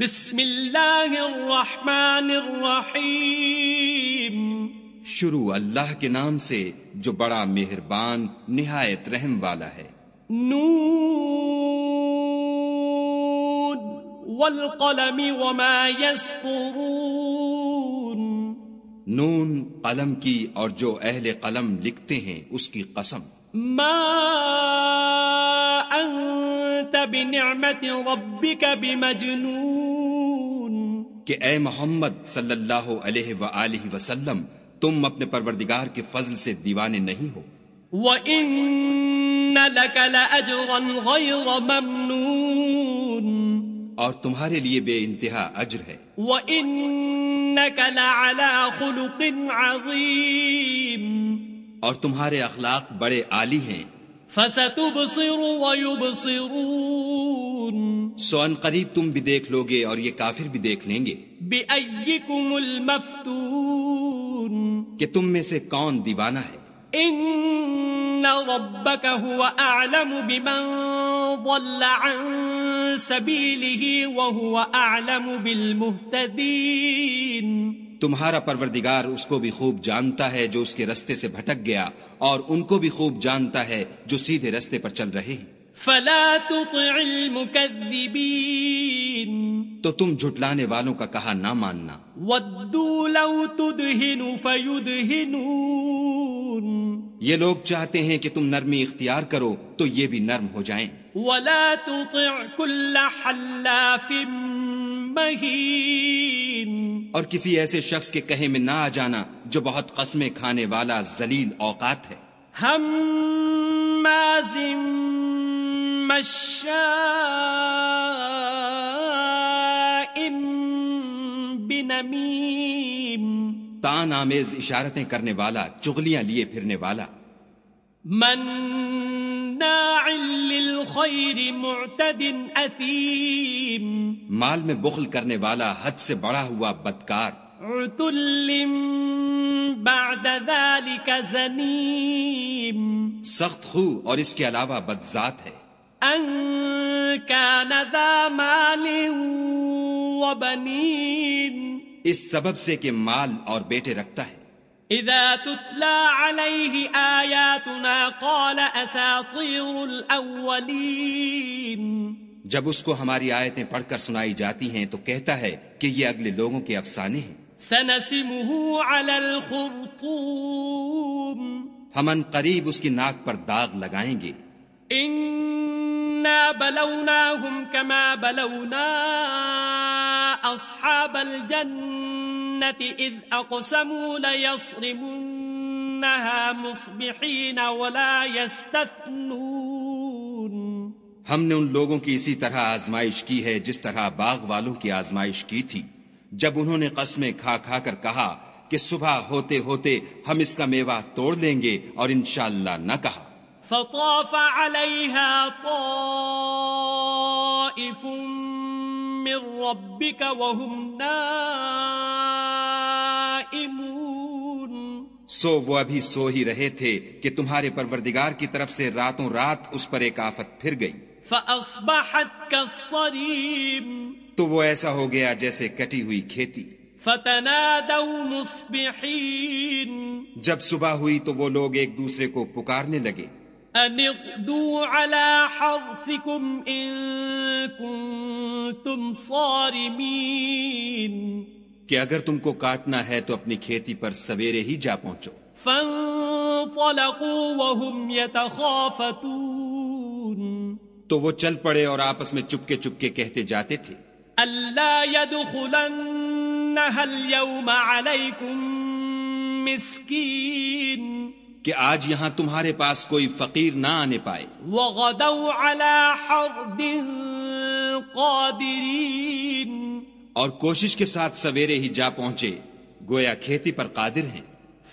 بسم اللہ الرحمن الرحیم۔ شروع اللہ کے نام سے جو بڑا مہربان نہایت رحم والا ہے۔ نون والقلم وما يسطرون نون قلم کی اور جو اہل قلم لکھتے ہیں اس کی قسم۔ ما انت بنعمت ربك بمجنون۔ کہ اے محمد صلی اللہ علیہ وآلہ وسلم تم اپنے پروردگار کے فضل سے دیوانے نہیں ہو۔ وَإِنَّ لَكَ لَأَجْرًا غَيْرَ مَمْنُونَ۔ اور تمہارے لیے بے انتہا اجر ہے۔ وَإِنَّكَ لَعَلَى خُلُقٍ عَظِيمٍ۔ اور تمہارے اخلاق بڑے عالی ہیں۔ فَسَتُبْصِرُ وَيُبْصِرُونَ. سو ان قریب تم بھی دیکھ لوگے اور یہ کافر بھی دیکھ لیں گے۔ بِأَيِّكُمُ الْمَفْتُونَ. کہ تم میں سے کون دیوانہ ہے۔ ان ربك هو اعلم بمن ضل عن سبيله وهو اعلم بالمهتدين. تمہارا پروردگار اس کو بھی خوب جانتا ہے جو اس کے رستے سے بھٹک گیا اور ان کو بھی خوب جانتا ہے جو سیدھے رستے پر چل رہے ہیں۔ فلا تطع المكذبين۔ تو تم جھٹلانے والوں کا کہا نہ ماننا۔ ودوا لو تدهن فيدهنون یہ لوگ چاہتے ہیں کہ تم نرمی اختیار کرو تو یہ بھی نرم ہو جائیں۔ ولا تطع كل حلاف۔ مهين اور کسی ایسے شخص کے کہے میں نہ آ جانا جو بہت قسمیں کھانے والا ذلیل اوقات ہے۔ مشاء بنمیم۔ تان آمیز اشارتیں کرنے والا چغلیاں لیے پھرنے والا۔ مناع للخير معتد اثیم مال میں بخل کرنے والا حد سے بڑا ہوا بدکار. عتل بعد ذلك زنیم سخت خو اور اس کے علاوہ بدذات ہے. ان كان ذا مال وبنين. اس سبب سے کہ مال اور بیٹے رکھتا ہے. اذا تتلى عليه آياتنا قال اساطير الاولين جب اس کو ہماری آیتیں پڑھ کر سنائی جاتی ہیں تو کہتا ہے کہ یہ اگلے لوگوں کے افسانے ہیں۔ سنسمه على الخرطوم. ہم ان قریب اس کی ناک پر داغ لگائیں گے۔ إنا بلوناهم كما بلونا أصحاب الجنة إذ أقسموا ليصرمنها مصبحين ولا يستثنون ہم نے ان لوگوں کی اسی طرح آزمائش کی ہے جس طرح باغ والوں کی آزمائش کی تھی۔ جب انہوں نے قسمیں کھا کھا کر کہا کہ صبح ہوتے ہوتے ہم اس کا میوہ توڑ لیں گے اور انشاءاللہ نہ کہا۔ فطاف عليها طائف من ربك وهم نائمون سو وہ ابھی سو ہی رہے تھے کہ تمہارے پروردگار کی طرف سے راتوں رات اس پر ایک آفت پھر گئی۔ فأصبحت كالصريم تو وہ ایسا ہو گیا جیسے کٹی ہوئی کھیتی۔ فتنادوا مصبحين جب صبح ہوئی تو وہ لوگ ایک دوسرے کو پکارنے لگے۔ أن اغدوا على حرثكم إن كنتم صارمين کہ اگر تم کو کاٹنا ہے تو اپنی کھیتی پر سویرے ہی جا پہنچو۔ فانطلقوا وهم يتخافتون۔ تو وہ چل پڑے اور آپس میں چپکے چپکے کہتے جاتے تھے۔ يدخلنها اليوم عليكم مسكين۔ کہ آج یہاں تمہارے پاس کوئی فقیر نہ آنے پائے۔ وغدوا على حرد قادرين۔ اور کوشش کے ساتھ سویرے ہی جا پہنچے گویا کھیتی پر قادر ہیں۔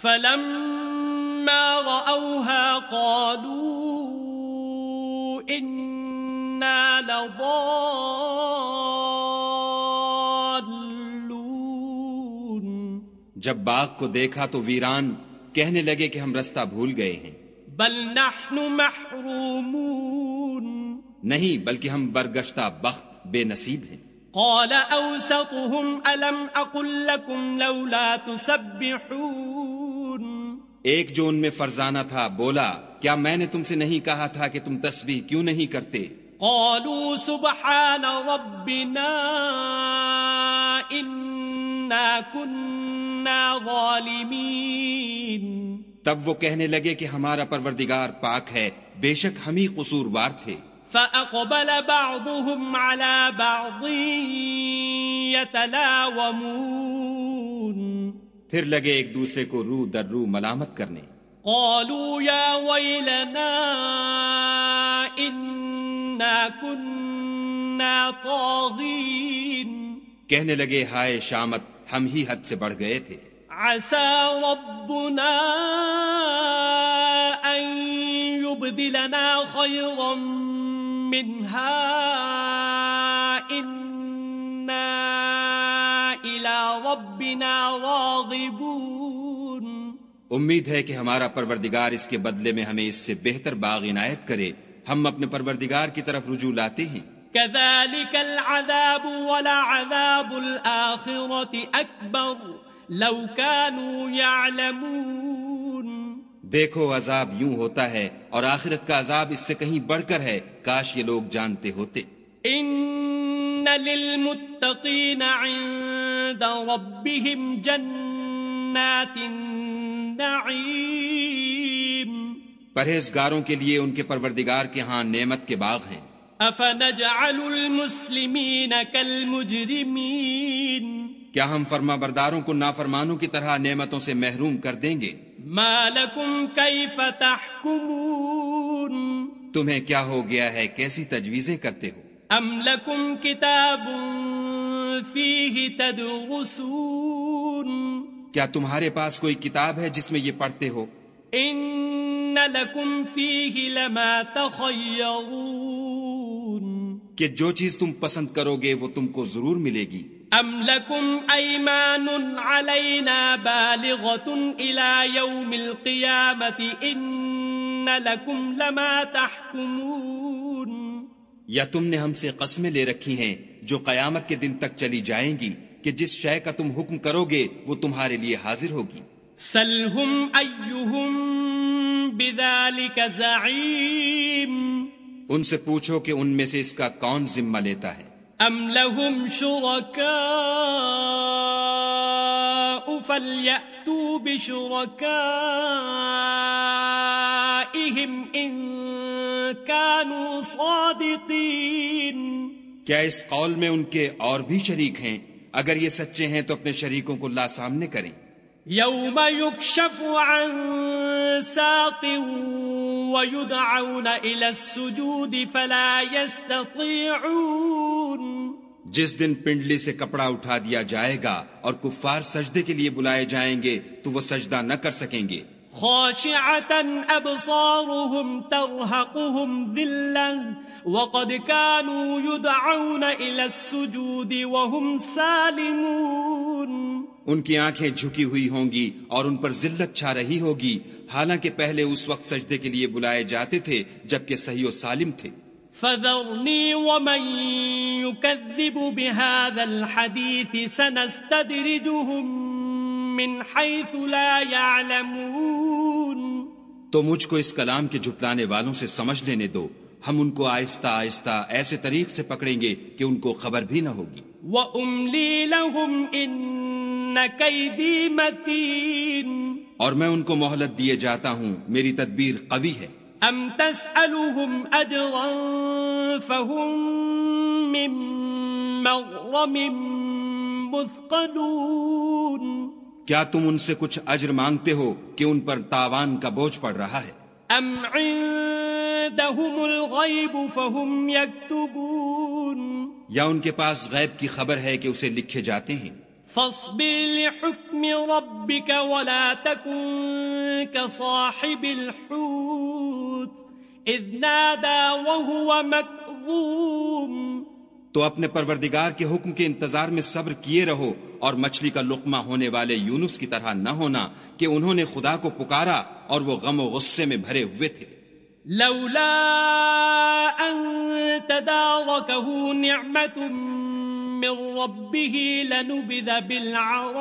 فلما رأوها قالوا إنا لضالون۔ جب باغ کو دیکھا تو ویران کہنے لگے کہ ہم رستہ بھول گئے ہیں۔ بل نحن محرومون۔ نہیں بلکہ ہم برگشتہ بخت بے نصیب ہیں۔ قال أوسطهم ألم أقل لكم لولا تسبحون ایک جو ان میں فرزانہ تھا بولا کیا میں نے تم سے نہیں کہا تھا کہ تم تسبیح کیوں نہیں کرتے؟ قالوا سبحان ربنا إنا كنا ظالمين. تب وہ کہنے لگے کہ ہمارا پروردگار پاک ہے بے شک ہم ہی قصوروار تھے۔ فأقبل بعضهم على بعض يتلاومون. پھر لگے ایک دوسرے کو رو در رو ملامت کرنے۔ قالوا يا ويلنا إنا كنا طاغين. کہنے لگے ہائے شامت ہم ہی حد سے بڑھ گئے تھے۔ عسى ربنا أن يبدلنا خيرا منها إنا إلى ربنا راغبون. امید ہے کہ ہمارا پروردگار اس کے بدلے میں ہمیں اس سے بہتر باغ عنایت کرے۔ ہم اپنے پروردگار کی طرف رجوع لاتے ہیں۔ كذلك العذاب ولعذاب الآخرة أكبر۔ لو كانوا يعلمون دیکھو عذاب یوں ہوتا ہے اور آخرت کا عذاب اس سے کہیں بڑھ کر ہے۔ کاش یہ لوگ جانتے ہوتے۔ إن للمتقين عند ربهم جنات النعيم پرہیزگاروں کے لیے ان کے پروردگار کے ہاں نعمت کے باغ ہیں۔ أفنجعل المسلمين كالمجرمين کیا ہم فرما برداروں کو نافرمانوں کی طرح نعمتوں سے محروم کر دیں گے؟ ما لكم كيف تحكمون تمہیں کیا ہو گیا ہے؟ کیسی تجویزیں کرتے ہو؟ أم لكم كتاب فيه تدرسون کیا تمہارے پاس کوئی کتاب ہے جس میں یہ پڑھتے ہو؟ إن لكم فيه لما تخيرون کہ جو چیز تم پسند کرو گے وہ تم کو ضرور ملے گی۔ أم لكم أيمان علينا بالغة إلى يوم القيامة إن لكم لما تحكمون یا تم نے ہم سے قسمیں لے رکھی ہیں جو قیامت کے دن تک چلی جائیں گی کہ جس شے کا تم حکم کرو گے وہ تمہارے لیے حاضر ہوگی۔ سلهم أيهم بذلك زعيم ان سے پوچھو کہ ان میں سے اس کا کون ذمہ لیتا ہے۔ أم لهم شركاء فليأتوا بشركائهم إن كانوا صادقين کیا اس قول میں ان کے اور بھی شریک ہیں؟ اگر یہ سچے ہیں تو اپنے شریکوں کو لا سامنے کریں۔ يوم يكشف عن ساق ويدعون إلى السجود فلا يستطيعون. جس دن پنڈلی سے کپڑا اٹھا دیا جائے گا اور کفار سجدے کے لیے بلائے جائیں گے تو وہ سجدہ نہ کر سکیں گے۔ خاشعة أبصارهم ترهقهم ذلة وقد كانوا يدعون إلى السجود وهم سالمون. ان کی آنکھیں جھکی ہوئی ہوں گی اور ان پر ذلت چھا رہی ہوگی۔ حالانکہ پہلے اس وقت سجدے کے لیے بلائے جاتے تھے جبکہ صحیح و سالم تھے۔ فذرني ومن يكذب بهذا الحديث سنستدرجهم من حيث لا يعلمون تو مجھ کو اس کلام کے جھٹلانے والوں سے سمجھ لینے دو۔ ہم ان کو آہستہ آہستہ ایسے طریق سے پکڑیں گے کہ ان کو خبر بھی نہ ہوگی۔ وأملي لهم إن كيدي متين۔ اور میں ان کو مہلت دیے جاتا ہوں میری تدبیر قوی ہے۔ أم تسألهم أجرا فهم من مغرم مثقلون۔ کیا تم ان سے کچھ اجر مانگتے ہو کہ ان پر تاوان کا بوجھ پڑ رہا ہے؟ أم عندهم الغيب فهم يكتبون۔ یا ان کے پاس غیب کی خبر ہے کہ اسے لکھے جاتے ہیں؟ فاصبر لحكم ربك ولا تكن كصاحب الحوت إذ نادى وهو مكظوم تو اپنے پروردگار کے حکم کے انتظار میں صبر کیے رہو اور مچھلی کا لقمہ ہونے والے یونس کی طرح نہ ہونا کہ انہوں نے خدا کو پکارا اور وہ غم و غصے میں بھرے ہوئے تھے۔ لولا أن تداركه نعمة من ربه لنبذ بالعراء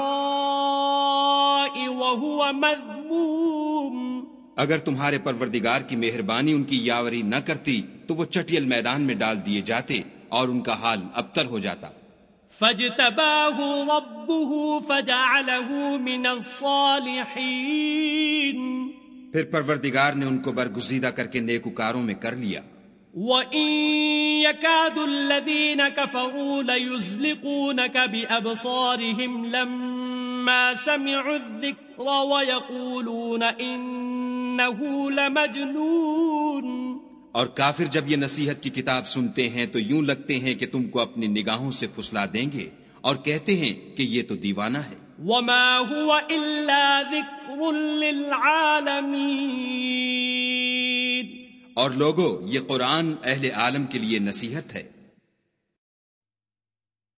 وهو مذموم. اگر تمہارے پروردگار کی مہربانی ان کی یاوری نہ کرتی تو وہ چٹیل میدان میں ڈال دیے جاتے اور ان کا حال ابتر ہو جاتا۔ فاجتباه ربه فجعله من الصالحين پھر پروردگار نے ان کو برگزیدہ کر کے نیکوکاروں میں کر لیا۔ وَإِن يَكَادُ الَّذِينَ كَفَرُوا لَيُزْلِقُونَكَ بِأَبْصَارِهِمْ لَمَّا سَمِعُوا الذِّكْرَ وَيَقُولُونَ إِنَّهُ لَمَجْنُونَ. اور کافر جب یہ نصیحت کی کتاب سنتے ہیں تو یوں لگتے ہیں کہ تم کو اپنی نگاہوں سے پھسلا دیں گے اور کہتے ہیں کہ یہ تو دیوانہ ہے۔ وَمَا هُوَ إِلَّا ذِكْرٌ لِّلْعَالَمِينَ۔ اور لوگوں یہ قرآن اہل عالم کے لیے نصیحت ہے۔